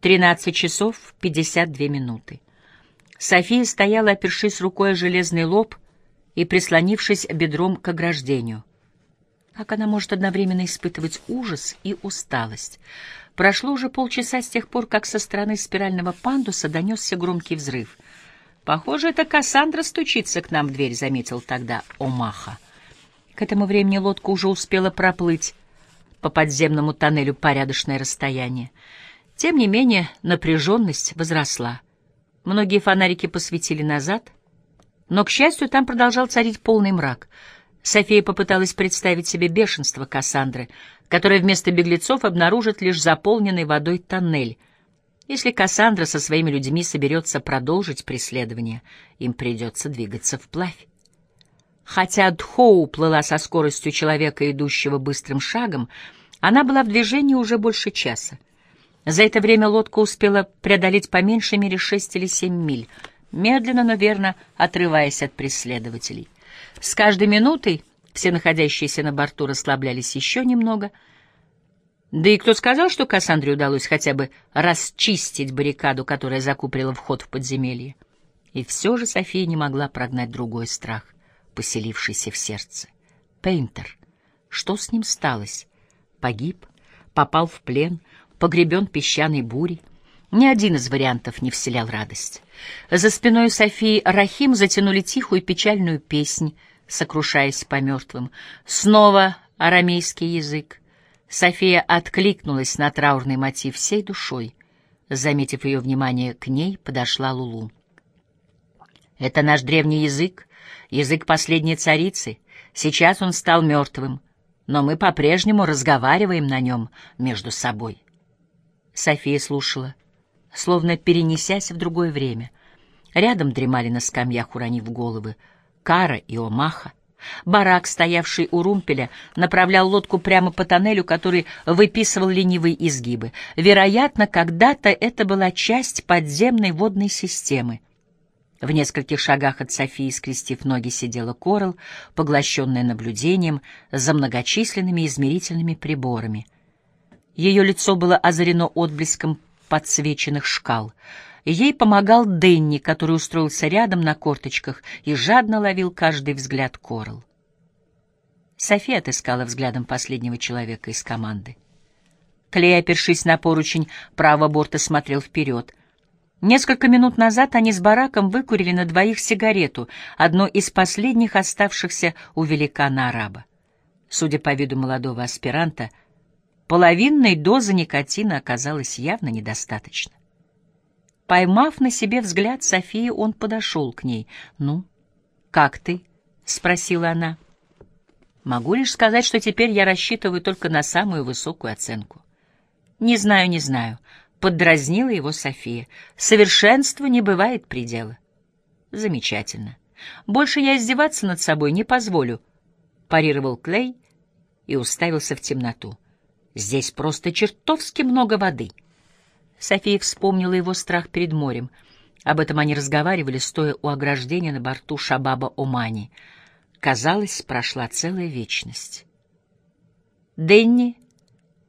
13 часов 52 минуты. София стояла, опершись рукой о железный лоб и прислонившись бедром к ограждению. Как она может одновременно испытывать ужас и усталость? Прошло уже полчаса с тех пор, как со стороны спирального пандуса донесся громкий взрыв. «Похоже, это Кассандра стучится к нам в дверь», — заметил тогда Омаха. К этому времени лодка уже успела проплыть по подземному тоннелю порядочное расстояние. Тем не менее, напряженность возросла. Многие фонарики посветили назад, но, к счастью, там продолжал царить полный мрак. София попыталась представить себе бешенство Кассандры, которая вместо беглецов обнаружит лишь заполненный водой тоннель. Если Кассандра со своими людьми соберется продолжить преследование, им придется двигаться вплавь. Хотя Дхоу плыла со скоростью человека, идущего быстрым шагом, она была в движении уже больше часа. За это время лодка успела преодолеть по меньшей мере шесть или семь миль, медленно, но верно отрываясь от преследователей. С каждой минутой все находящиеся на борту расслаблялись еще немного. Да и кто сказал, что Кассандре удалось хотя бы расчистить баррикаду, которая закуприла вход в подземелье? И все же София не могла прогнать другой страх, поселившийся в сердце. Пейнтер. Что с ним сталось? Погиб? Попал в плен? Погребен песчаной бурей. Ни один из вариантов не вселял радость. За спиной Софии Рахим затянули тихую печальную песнь, сокрушаясь по мертвым. Снова арамейский язык. София откликнулась на траурный мотив всей душой. Заметив ее внимание к ней, подошла Лулу. «Это наш древний язык, язык последней царицы. Сейчас он стал мертвым, но мы по-прежнему разговариваем на нем между собой». София слушала, словно перенесясь в другое время. Рядом дремали на скамьях, уронив головы, Кара и Омаха. Барак, стоявший у румпеля, направлял лодку прямо по тоннелю, который выписывал ленивые изгибы. Вероятно, когда-то это была часть подземной водной системы. В нескольких шагах от Софии, скрестив ноги, сидела Корал, поглощенная наблюдением за многочисленными измерительными приборами — ее лицо было озарено отблеском подсвеченных шкал. Ей помогал Дэнни, который устроился рядом на корточках и жадно ловил каждый взгляд Корал. София отыскала взглядом последнего человека из команды. Клей, опершись на поручень правого борта, смотрел вперед. Несколько минут назад они с Бараком выкурили на двоих сигарету, одно из последних оставшихся у великана-араба. Судя по виду молодого аспиранта — Половинной дозы никотина оказалось явно недостаточно. Поймав на себе взгляд Софии, он подошел к ней. «Ну, как ты?» — спросила она. «Могу лишь сказать, что теперь я рассчитываю только на самую высокую оценку». «Не знаю, не знаю», — поддразнила его София. «Совершенству не бывает предела». «Замечательно. Больше я издеваться над собой не позволю», — парировал Клей и уставился в темноту. Здесь просто чертовски много воды. София вспомнила его страх перед морем. Об этом они разговаривали, стоя у ограждения на борту Шабаба Омани. Казалось, прошла целая вечность. Денни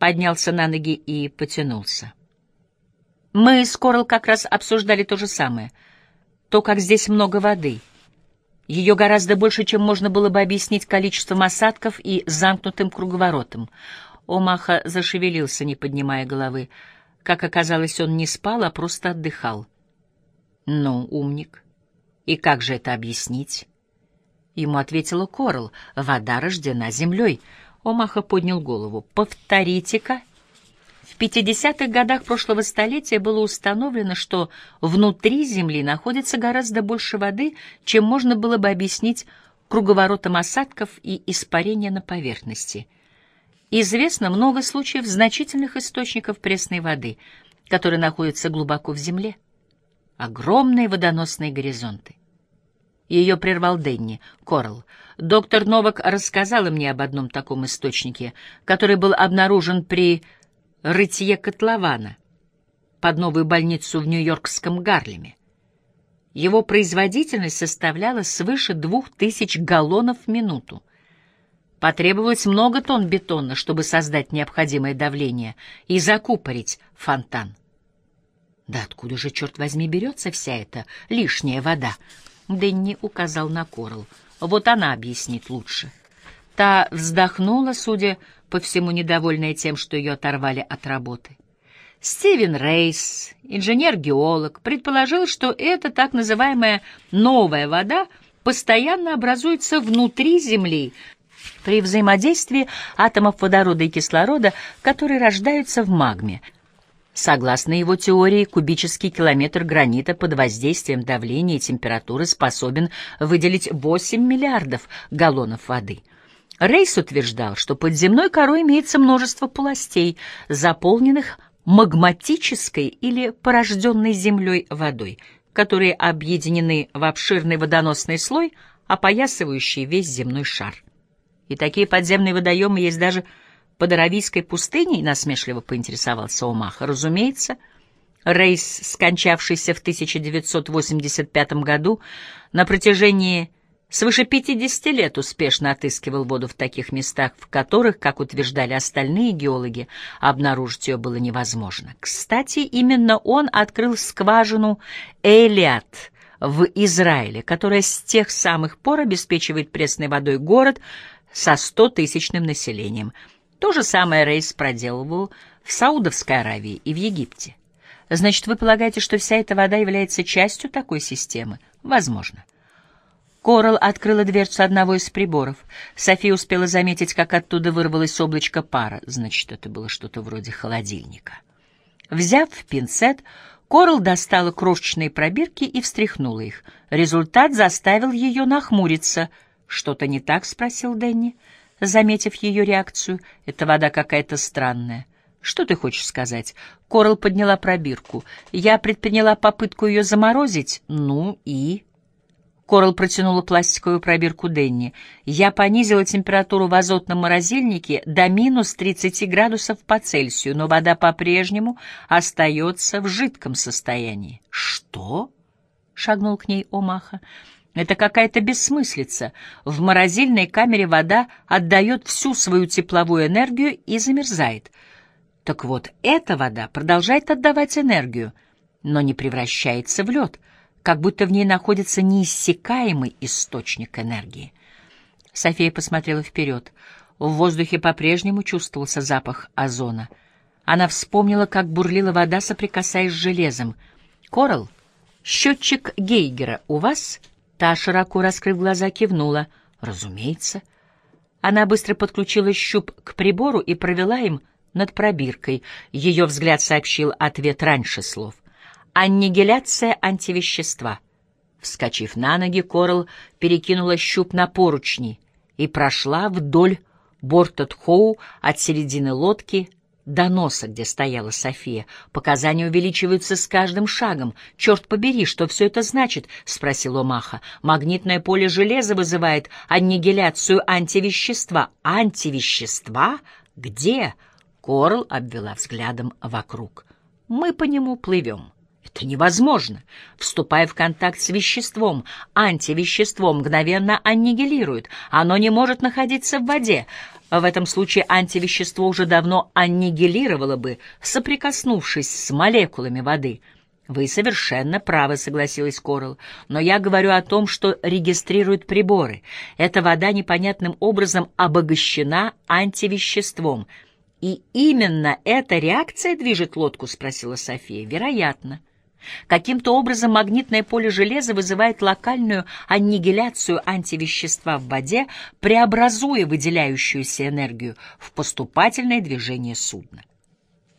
поднялся на ноги и потянулся. Мы с Корл как раз обсуждали то же самое. То, как здесь много воды. Ее гораздо больше, чем можно было бы объяснить количеством осадков и замкнутым круговоротом. Омаха зашевелился, не поднимая головы. Как оказалось, он не спал, а просто отдыхал. «Ну, умник. И как же это объяснить?» Ему ответила Корл. «Вода рождена землей». Омаха поднял голову. «Повторите-ка». В 50-х годах прошлого столетия было установлено, что внутри Земли находится гораздо больше воды, чем можно было бы объяснить круговоротом осадков и испарения на поверхности — Известно много случаев значительных источников пресной воды, которые находятся глубоко в земле. Огромные водоносные горизонты. Ее прервал Денни, Корл. Доктор Новак рассказала мне об одном таком источнике, который был обнаружен при рытье котлована под новую больницу в Нью-Йоркском Гарлеме. Его производительность составляла свыше двух тысяч галлонов в минуту. Потребовалось много тонн бетона, чтобы создать необходимое давление и закупорить фонтан. Да откуда же, черт возьми, берется вся эта лишняя вода? Дэнни указал на Корл. Вот она объяснит лучше. Та вздохнула, судя по всему, недовольная тем, что ее оторвали от работы. Стивен Рейс, инженер-геолог, предположил, что эта так называемая «новая вода» постоянно образуется внутри Земли при взаимодействии атомов водорода и кислорода, которые рождаются в магме. Согласно его теории, кубический километр гранита под воздействием давления и температуры способен выделить 8 миллиардов галлонов воды. Рейс утверждал, что под земной корой имеется множество полостей, заполненных магматической или порожденной землей водой, которые объединены в обширный водоносный слой, опоясывающий весь земной шар. И такие подземные водоемы есть даже под Аравийской пустыней, насмешливо поинтересовался Омаха. Разумеется, Рейс, скончавшийся в 1985 году, на протяжении свыше 50 лет успешно отыскивал воду в таких местах, в которых, как утверждали остальные геологи, обнаружить ее было невозможно. Кстати, именно он открыл скважину Элиат в Израиле, которая с тех самых пор обеспечивает пресной водой город со 100-тысячным населением. То же самое Рейс проделывал в Саудовской Аравии и в Египте. Значит, вы полагаете, что вся эта вода является частью такой системы? Возможно. Корал открыла дверцу одного из приборов. София успела заметить, как оттуда вырвалось облачко пара. Значит, это было что-то вроде холодильника. Взяв пинцет, Корал достала крошечные пробирки и встряхнула их. Результат заставил ее нахмуриться. «Что-то не так?» — спросил Дэнни, заметив ее реакцию. «Эта вода какая-то странная». «Что ты хочешь сказать?» Корал подняла пробирку. «Я предприняла попытку ее заморозить. Ну и...» Корал протянула пластиковую пробирку Денни. «Я понизила температуру в азотном морозильнике до минус 30 градусов по Цельсию, но вода по-прежнему остается в жидком состоянии». «Что?» — шагнул к ней Омаха. «Это какая-то бессмыслица. В морозильной камере вода отдает всю свою тепловую энергию и замерзает. Так вот, эта вода продолжает отдавать энергию, но не превращается в лед» как будто в ней находится неиссякаемый источник энергии. София посмотрела вперед. В воздухе по-прежнему чувствовался запах озона. Она вспомнила, как бурлила вода, соприкасаясь с железом. «Коралл, счетчик Гейгера у вас?» Та, широко раскрыв глаза, кивнула. «Разумеется». Она быстро подключила щуп к прибору и провела им над пробиркой. Ее взгляд сообщил ответ раньше слов. Аннигиляция антивещества. Вскочив на ноги, Корл перекинула щуп на поручни и прошла вдоль борта Тхоу от середины лодки до носа, где стояла София. Показания увеличиваются с каждым шагом. «Черт побери, что все это значит?» — спросил Омаха. «Магнитное поле железа вызывает аннигиляцию антивещества». «Антивещества? Где?» — Корл обвела взглядом вокруг. «Мы по нему плывем». Это невозможно. Вступая в контакт с веществом, антивещество мгновенно аннигилирует. Оно не может находиться в воде. В этом случае антивещество уже давно аннигилировало бы, соприкоснувшись с молекулами воды. «Вы совершенно правы», — согласилась Корл. «Но я говорю о том, что регистрируют приборы. Эта вода непонятным образом обогащена антивеществом». «И именно эта реакция движет лодку?» — спросила София. «Вероятно». Каким-то образом магнитное поле железа вызывает локальную аннигиляцию антивещества в воде, преобразуя выделяющуюся энергию в поступательное движение судна.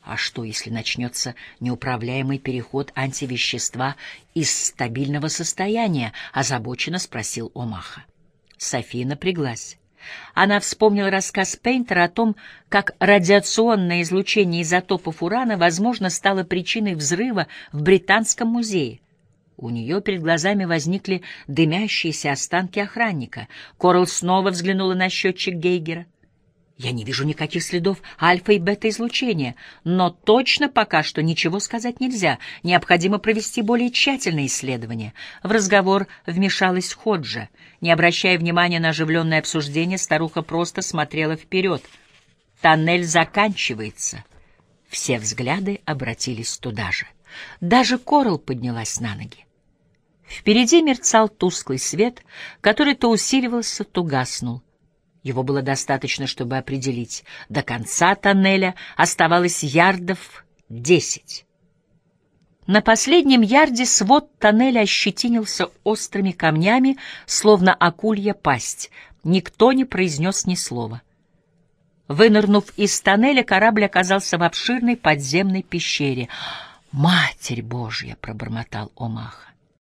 А что, если начнется неуправляемый переход антивещества из стабильного состояния? Озабоченно спросил Омаха. София напряглась. Она вспомнила рассказ Пейнтера о том, как радиационное излучение изотопов урана, возможно, стало причиной взрыва в Британском музее. У нее перед глазами возникли дымящиеся останки охранника. Корл снова взглянула на счетчик Гейгера. Я не вижу никаких следов альфа и бета излучения, но точно пока что ничего сказать нельзя. Необходимо провести более тщательное исследование. В разговор вмешалась Ходжа. Не обращая внимания на оживленное обсуждение, старуха просто смотрела вперед. Тоннель заканчивается. Все взгляды обратились туда же. Даже Корал поднялась на ноги. Впереди мерцал тусклый свет, который то усиливался, то гаснул. Его было достаточно, чтобы определить. До конца тоннеля оставалось ярдов десять. На последнем ярде свод тоннеля ощетинился острыми камнями, словно акулья пасть. Никто не произнес ни слова. Вынырнув из тоннеля, корабль оказался в обширной подземной пещере. «Матерь Божья!» — пробормотал Омаха.